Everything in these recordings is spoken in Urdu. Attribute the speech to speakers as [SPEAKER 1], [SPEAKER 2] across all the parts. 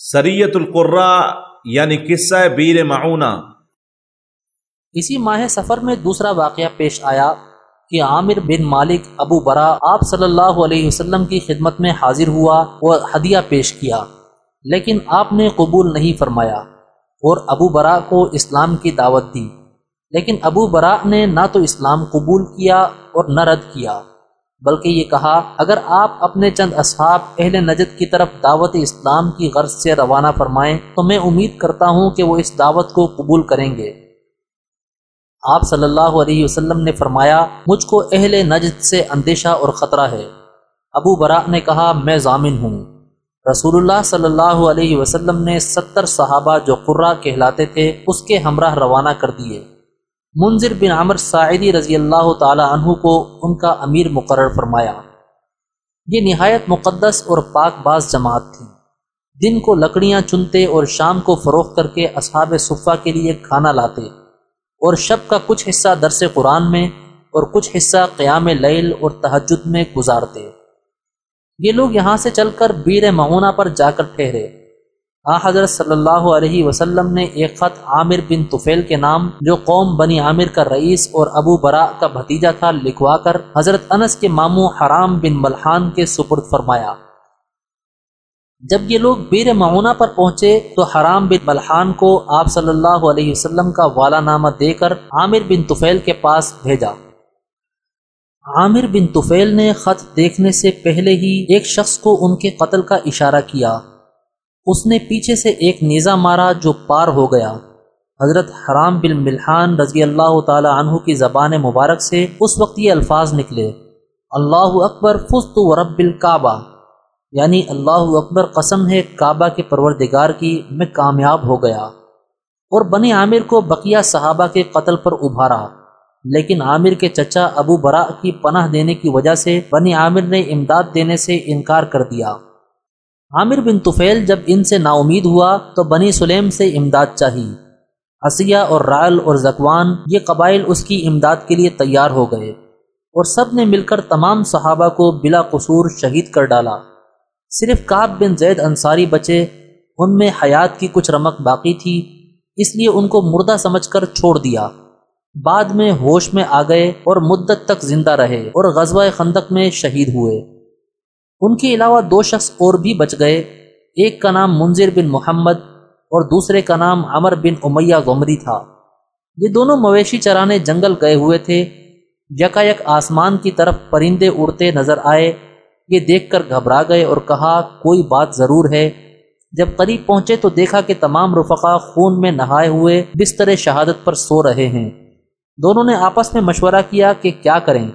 [SPEAKER 1] سریت القرہ یعنی قصہ بیر معونہ۔
[SPEAKER 2] اسی ماہ سفر میں دوسرا واقعہ پیش آیا کہ عامر بن مالک ابو برا آپ صلی اللہ علیہ وسلم کی خدمت میں حاضر ہوا اور ہدیہ پیش کیا، لیکن آپ نے قبول نہیں فرمایا اور ابو برا کو اسلام کی دعوت دی۔ لیکن ابو برا نے نہ تو اسلام قبول کیا اور نہ رد کیا۔ بلکہ یہ کہا، اگر آپ اپنے چند اصحاب اہل نجد کی طرف دعوت اسلام کی غرض سے روانہ فرمائیں، تو میں امید کرتا ہوں کہ وہ اس دعوت کو قبول کریں گے۔ آپ صلی اللہ علیہ وسلم نے فرمایا، مجھ کو اہل نجد سے اندیشہ اور خطرہ ہے۔ ابو برا نے کہا، میں ضامن ہوں۔ رسول اللہ صلی اللہ علیہ وسلم نے ستر صحابہ جو قرہ کہلاتے تھے، اس کے ہمراہ روانہ کر دیے۔ منظر بن عمر سعیدی رضی اللہ تعالی عنہ کو ان کا امیر مقرر فرمایا۔ یہ نہایت مقدس اور پاک باز جماعت تھی۔ دن کو لکڑیاں چنتے اور شام کو فروخت کر کے اصحاب صفحہ کے لیے کھانا لاتے۔ اور شب کا کچھ حصہ درس قرآن میں اور کچھ حصہ قیام لیل اور تہجد میں گزارتے۔ یہ لوگ یہاں سے چل کر بیر معونہ پر جا کر ٹھہرے۔ آ حضرت صلی اللہ علیہ وسلم نے ایک خط عامر بن طفیل کے نام، جو قوم بنی عامر کا رئیس اور ابو برا کا بھتیجا تھا، لکھوا کر حضرت انس کے ماموں حرام بن ملحان کے سپرد فرمایا۔ جب یہ لوگ بیر معونہ پر پہنچے تو حرام بن ملحان کو آپ صلی اللہ علیہ وسلم کا والا نامہ دے کر عامر بن طفیل کے پاس بھیجا۔ عامر بن طفیل نے خط دیکھنے سے پہلے ہی ایک شخص کو ان کے قتل کا اشارہ کیا۔ اس نے پیچھے سے ایک نیزہ مارا جو پار ہو گیا۔ حضرت حرام بن ملحان رضی اللہ تعالی عنہ کی زبان مبارک سے اس وقت یہ الفاظ نکلے۔ اللہ اکبر فست و رب الکعبہ۔ یعنی اللہ اکبر قسم ہے کعبہ کے پروردگار کی، میں کامیاب ہو گیا۔ اور بنی عامر کو بقیہ صحابہ کے قتل پر ابھارا۔ لیکن عامر کے چچا ابو برا کی پناہ دینے کی وجہ سے بنی عامر نے امداد دینے سے انکار کر دیا۔ عامر بن طفیل جب ان سے نا امید ہوا تو بنی سلیم سے امداد چاہی۔ اسیہ اور رائل اور زکوان یہ قبائل اس کی امداد کے لیے تیار ہو گئے اور سب نے مل کر تمام صحابہ کو بلا قصور شہید کر ڈالا۔ صرف کاب بن زید انصاری بچے، ان میں حیات کی کچھ رمک باقی تھی، اس لیے ان کو مردہ سمجھ کر چھوڑ دیا۔ بعد میں ہوش میں آ گئے اور مدت تک زندہ رہے اور غزوہ خندق میں شہید ہوئے۔ ان کے علاوہ دو شخص اور بھی بچ گئے، ایک کا نام منظر بن محمد اور دوسرے کا نام عمر بن امیہ غمری تھا۔ یہ دونوں مویشی چرانے جنگل گئے ہوئے تھے۔ یکا یک آسمان کی طرف پرندے اڑتے نظر آئے۔ یہ دیکھ کر گھبرا گئے اور کہا، کوئی بات ضرور ہے۔ جب قریب پہنچے تو دیکھا کہ تمام رفقا خون میں نہائے ہوئے بستر شہادت پر سو رہے ہیں۔ دونوں نے آپس میں مشورہ کیا کہ کیا کریں۔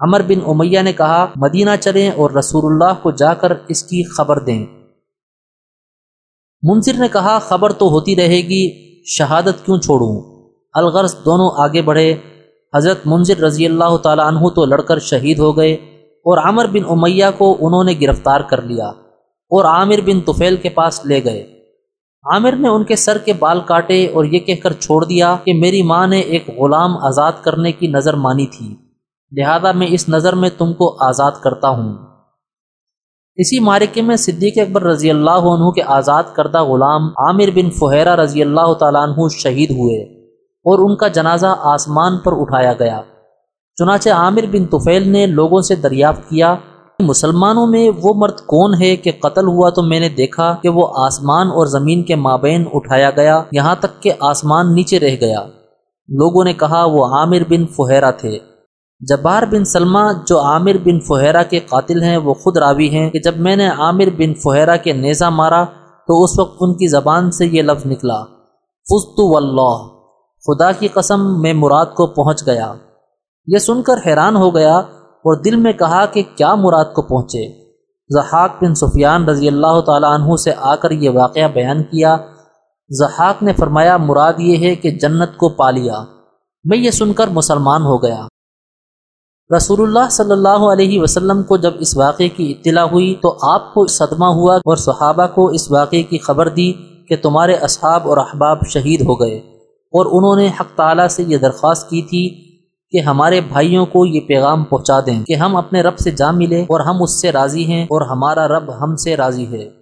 [SPEAKER 2] عمر بن امیہ نے کہا، مدینہ چلیں اور رسول اللہ کو جا کر اس کی خبر دیں۔ منصر نے کہا، خبر تو ہوتی رہے گی، شہادت کیوں چھوڑوں؟ الغرض دونوں آگے بڑھے۔ حضرت منظر رضی اللہ تعالیٰ عنہ تو لڑ کر شہید ہو گئے اور عامر بن امیہ کو انہوں نے گرفتار کر لیا اور عامر بن طفیل کے پاس لے گئے۔ عامر نے ان کے سر کے بال کاٹے اور یہ کہہ کر چھوڑ دیا کہ میری ماں نے ایک غلام آزاد کرنے کی نظر مانی تھی۔ لہذا میں اس نظر میں تم کو آزاد کرتا ہوں۔ اسی مارکے میں صدیق اکبر رضی اللہ عنہ کے آزاد کردہ غلام عامر بن فہیرہ رضی اللہ تعالیٰ عنہ شہید ہوئے اور ان کا جنازہ آسمان پر اٹھایا گیا۔ چنانچہ عامر بن طفیل نے لوگوں سے دریافت کیا مسلمانوں میں وہ مرد کون ہے کہ قتل ہوا تو میں نے دیکھا کہ وہ آسمان اور زمین کے مابین اٹھایا گیا، یہاں تک کہ آسمان نیچے رہ گیا۔ لوگوں نے کہا وہ عامر بن فہیرہ تھے۔ جبار بن سلمہ جو عامر بن فہیرہ کے قاتل ہیں، وہ خود راوی ہیں کہ جب میں نے عامر بن فہیرہ کے نیزہ مارا تو اس وقت ان کی زبان سے یہ لفظ نکلا۔ فستو واللہ۔ خدا کی قسم میں مراد کو پہنچ گیا۔ یہ سن کر حیران ہو گیا اور دل میں کہا کہ کیا مراد کو پہنچے۔ زحاق بن سفیان رضی اللہ تعالیٰ عنہ سے آ کر یہ واقعہ بیان کیا۔ زحاق نے فرمایا، مراد یہ ہے کہ جنت کو پا لیا۔ میں یہ سن کر مسلمان ہو گیا۔ رسول اللہ صلی اللہ علیہ وسلم کو جب اس واقعے کی اطلاع ہوئی تو آپ کو صدمہ ہوا اور صحابہ کو اس واقعے کی خبر دی کہ تمہارے اصحاب اور احباب شہید ہو گئے اور انہوں نے حق تعالیٰ سے یہ درخواست کی تھی کہ ہمارے بھائیوں کو یہ پیغام پہنچا دیں کہ ہم اپنے رب سے جا ملے اور ہم اس سے راضی ہیں اور ہمارا رب ہم سے راضی ہے۔